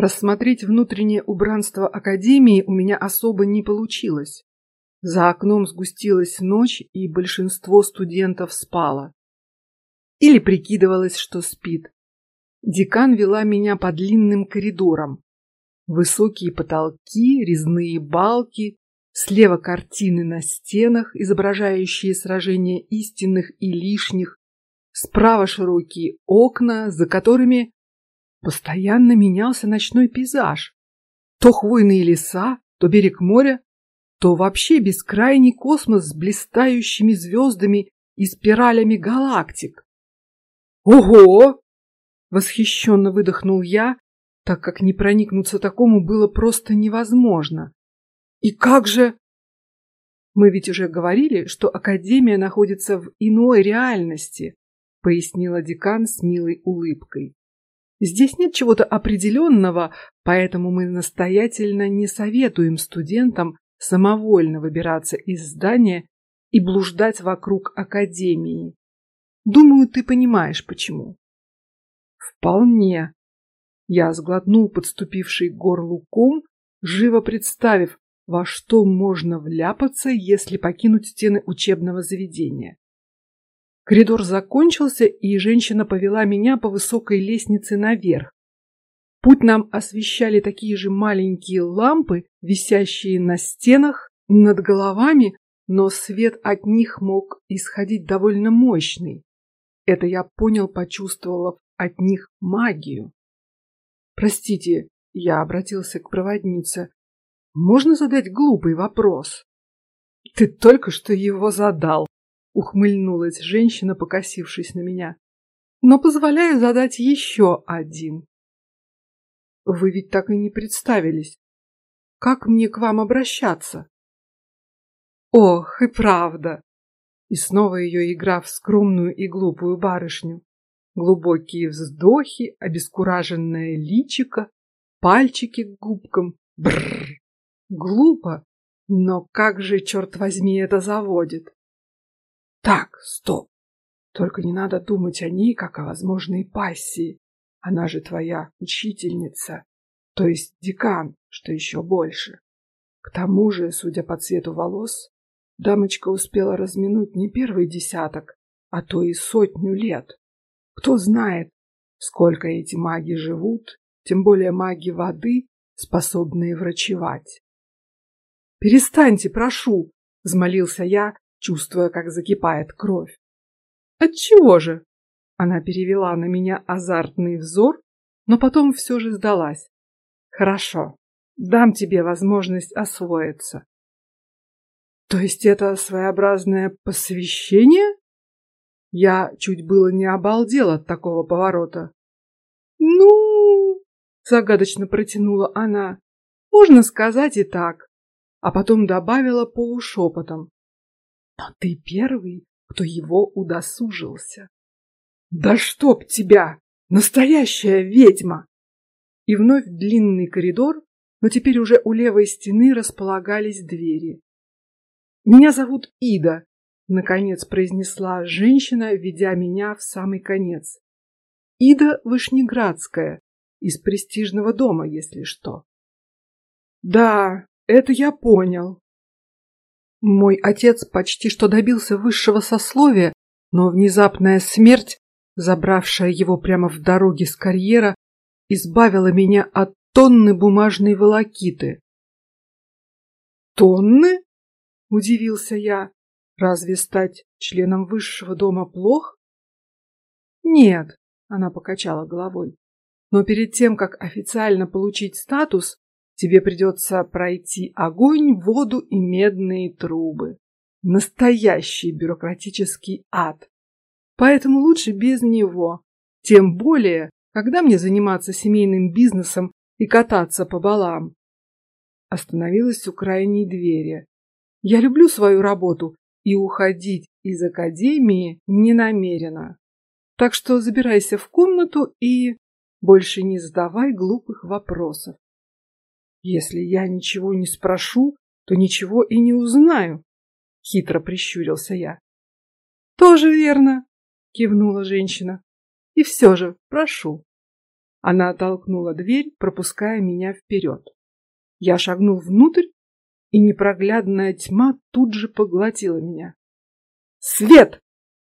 Рассмотреть внутреннее убранство академии у меня особо не получилось. За окном сгустилась ночь, и большинство студентов спало или прикидывалось, что спит. Декан вела меня по длинным коридорам. Высокие потолки, резные балки, слева картины на стенах, изображающие сражения истинных и лишних, справа широкие окна, за которыми постоянно менялся ночной пейзаж. То хвойные леса, то берег моря, то вообще бескрайний космос с блистающими звездами и спиралями галактик. Ого! Восхищенно выдохнул я, так как не проникнуться такому было просто невозможно. И как же? Мы ведь уже говорили, что академия находится в иной реальности, пояснила декан с милой улыбкой. Здесь нет чего-то определенного, поэтому мы настоятельно не советуем студентам самовольно выбираться из здания и блуждать вокруг академии. Думаю, ты понимаешь, почему. Вполне. Я сглотнул подступивший к горлу ком, живо представив, во что можно вляпаться, если покинуть стены учебного заведения. Коридор закончился, и женщина повела меня по высокой лестнице наверх. Путь нам освещали такие же маленькие лампы, висящие на стенах над головами, но свет от них мог исходить довольно мощный. Это я понял, почувствовав от них магию. Простите, я обратился к проводнице. Можно задать глупый вопрос? Ты только что его задал, ухмыльнулась женщина, покосившись на меня. Но позволяю задать еще один. Вы ведь так и не представились. Как мне к вам обращаться? Ох, и правда. И снова ее игра в скромную и глупую барышню. Глубокие вздохи, обескураженное личико, пальчики к губкам. Бррр. Глупо, но как же, черт возьми, это заводит. Так, стоп. Только не надо думать о ней, как о возможной пассии. Она же твоя учительница, то есть декан, что еще больше. К тому же, судя по цвету волос, Дамочка успела разминуть не первый десяток, а то и сотню лет. Кто знает, сколько эти маги живут, тем более маги воды, способные врачевать. Перестаньте, прошу, взмолился я, чувствуя, как закипает кровь. От чего же? Она перевела на меня азартный взор, но потом все же сдалась. Хорошо, дам тебе возможность освоиться. То есть это своеобразное посвящение? Я чуть было не обалдел от такого поворота. Ну, загадочно протянула она. Можно сказать и так, а потом добавила полушепотом. Но ты первый, кто его удосужился. Да чтоб тебя, настоящая ведьма! И вновь длинный коридор, но теперь уже у левой стены располагались двери. Меня зовут Ида, наконец произнесла женщина, ведя меня в самый конец. Ида Вышнеградская из престижного дома, если что. Да, это я понял. Мой отец почти что добился высшего сословия, но внезапная смерть, забравшая его прямо в дороге с карьера, избавила меня от тонны бумажной волокиты. Тонны? Удивился я. Разве стать членом высшего дома плох? Нет, она покачала головой. Но перед тем, как официально получить статус, тебе придется пройти огонь, воду и медные трубы. Настоящий бюрократический ад. Поэтому лучше без него. Тем более, когда мне заниматься семейным бизнесом и кататься по балам. Остановилась у крайней двери. Я люблю свою работу и уходить из академии не намерена. Так что забирайся в комнату и больше не задавай глупых вопросов. Если я ничего не спрошу, то ничего и не узнаю. Хитро прищурился я. Тоже верно, кивнула женщина. И все же прошу. Она толкнула дверь, пропуская меня вперед. Я шагнул внутрь, и непроглядная тьма тут же поглотила меня. Свет!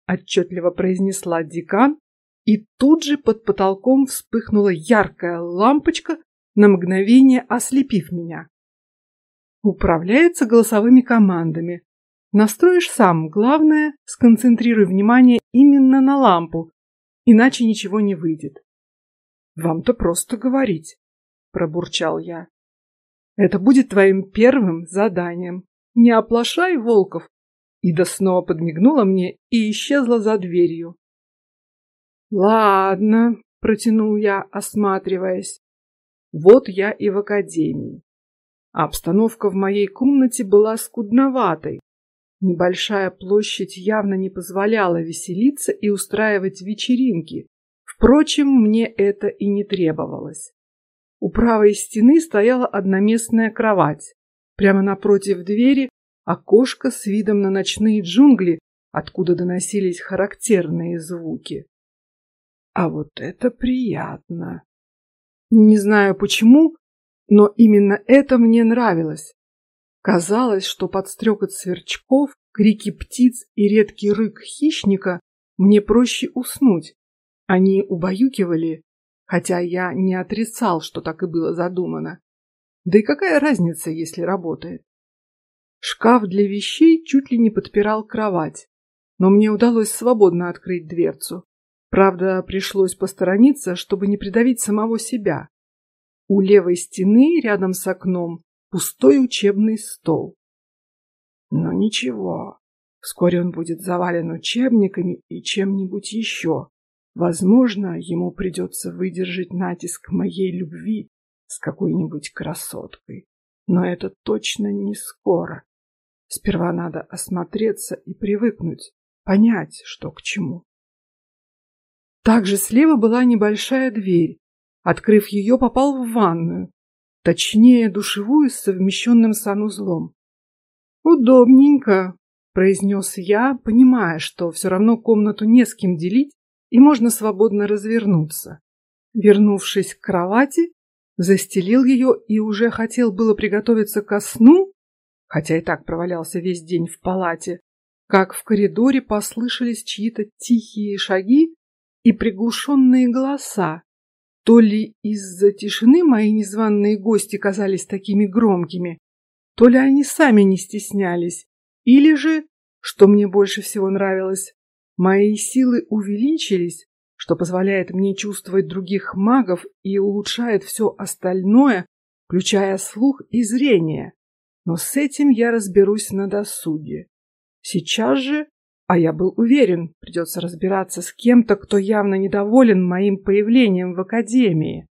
отчетливо произнесла декан, и тут же под потолком вспыхнула яркая лампочка, на мгновение ослепив меня. Управляется голосовыми командами. Настроишь сам, главное, сконцентрируй внимание именно на лампу, иначе ничего не выйдет. Вам-то просто говорить, пробурчал я. Это будет твоим первым заданием. Не оплошай, Волков. Ида снова подмигнула мне и исчезла за дверью. Ладно, протянул я, осматриваясь. Вот я и в академии. обстановка в моей комнате была скудноватой. Небольшая площадь явно не позволяла веселиться и устраивать вечеринки. Впрочем, мне это и не требовалось. У правой стены стояла одноместная кровать. Прямо напротив двери окошко с видом на ночные джунгли, откуда доносились характерные звуки. А вот это приятно. Не знаю почему, но именно это мне нравилось. Казалось, что под стрекот сверчков, крики птиц и редкий рык хищника мне проще уснуть. Они убаюкивали, хотя я не отрицал, что так и было задумано. Да и какая разница, если работает? Шкаф для вещей чуть ли не подпирал кровать, но мне удалось свободно открыть дверцу. Правда, пришлось посторониться, чтобы не придавить самого себя. У левой стены, рядом с окном, пустой учебный стол. Но ничего, вскоре он будет завален учебниками и чем-нибудь еще. Возможно, ему придется выдержать натиск моей любви с какой-нибудь красоткой, но это точно не скоро. Сперва надо осмотреться и привыкнуть, понять, что к чему. Также слева была небольшая дверь. Открыв ее, попал в ванную, точнее душевую с совмещенным санузлом. Удобненько, произнес я, понимая, что все равно комнату не с кем делить и можно свободно развернуться. Вернувшись к кровати, застелил ее и уже хотел было приготовиться ко сну, хотя и так провалялся весь день в палате, как в коридоре послышались чьи-то тихие шаги и приглушенные голоса. То ли из-за тишины мои незваные гости казались такими громкими, то ли они сами не стеснялись, или же, что мне больше всего нравилось, мои силы увеличились, что позволяет мне чувствовать других магов и улучшает все остальное, включая слух и зрение. Но с этим я разберусь на досуге. Сейчас же, а я был уверен, придется разбираться с кем-то, кто явно недоволен моим появлением в академии.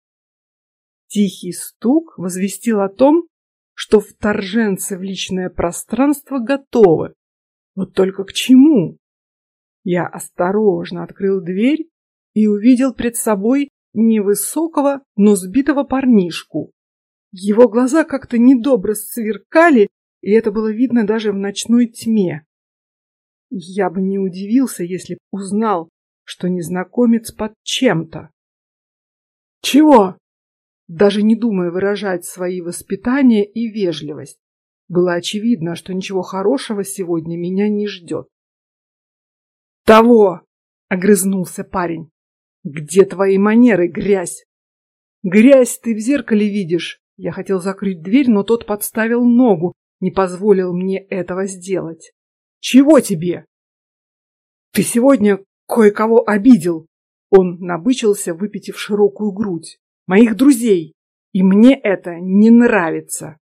Тихий стук возвестил о том, что вторженцы в личное пространство готовы. Вот только к чему? Я осторожно открыл дверь и увидел пред собой невысокого, но сбитого парнишку. Его глаза как-то недобро сверкали, и это было видно даже в ночной тьме. Я бы не удивился, если б узнал, что незнакомец под чем-то. Чего? Даже не думая выражать свои воспитания и вежливость, было очевидно, что ничего хорошего сегодня меня не ждет. Того! огрызнулся парень. Где твои манеры, грязь? Грязь ты в зеркале видишь, я хотел закрыть дверь, но тот подставил ногу, не позволил мне этого сделать. Чего тебе? Ты сегодня кое-кого обидел. Он набычился, выпитив широкую грудь. Моих друзей. И мне это не нравится.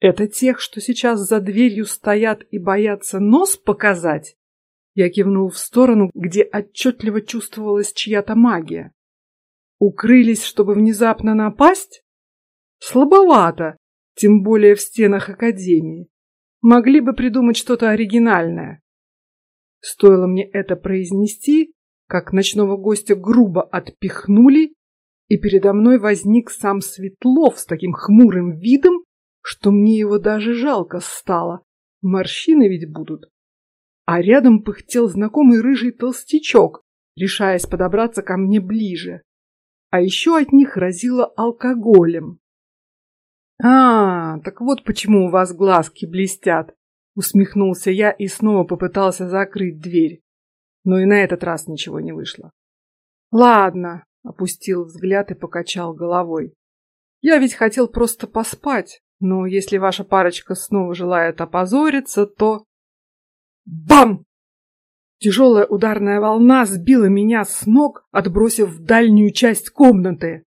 Это тех, что сейчас за дверью стоят и боятся нос показать? Я кивнул в сторону, где отчетливо чувствовалась чья-то магия. Укрылись, чтобы внезапно напасть? Слабовато, тем более в стенах академии. Могли бы придумать что-то оригинальное. Стоило мне это произнести, как ночного гостя грубо отпихнули, и передо мной возник сам Светлов с таким хмурым видом, что мне его даже жалко стало. Морщины ведь будут. А рядом пыхтел знакомый рыжий толстячок, решаясь подобраться ко мне ближе. а еще от них разило алкоголем. А, так вот почему у вас глазки блестят, усмехнулся я и снова попытался закрыть дверь, но и на этот раз ничего не вышло. Ладно, опустил взгляд и покачал головой. Я ведь хотел просто поспать, но если ваша парочка снова желает опозориться, то... Бам! Тяжелая ударная волна сбила меня с ног, отбросив в дальнюю часть комнаты.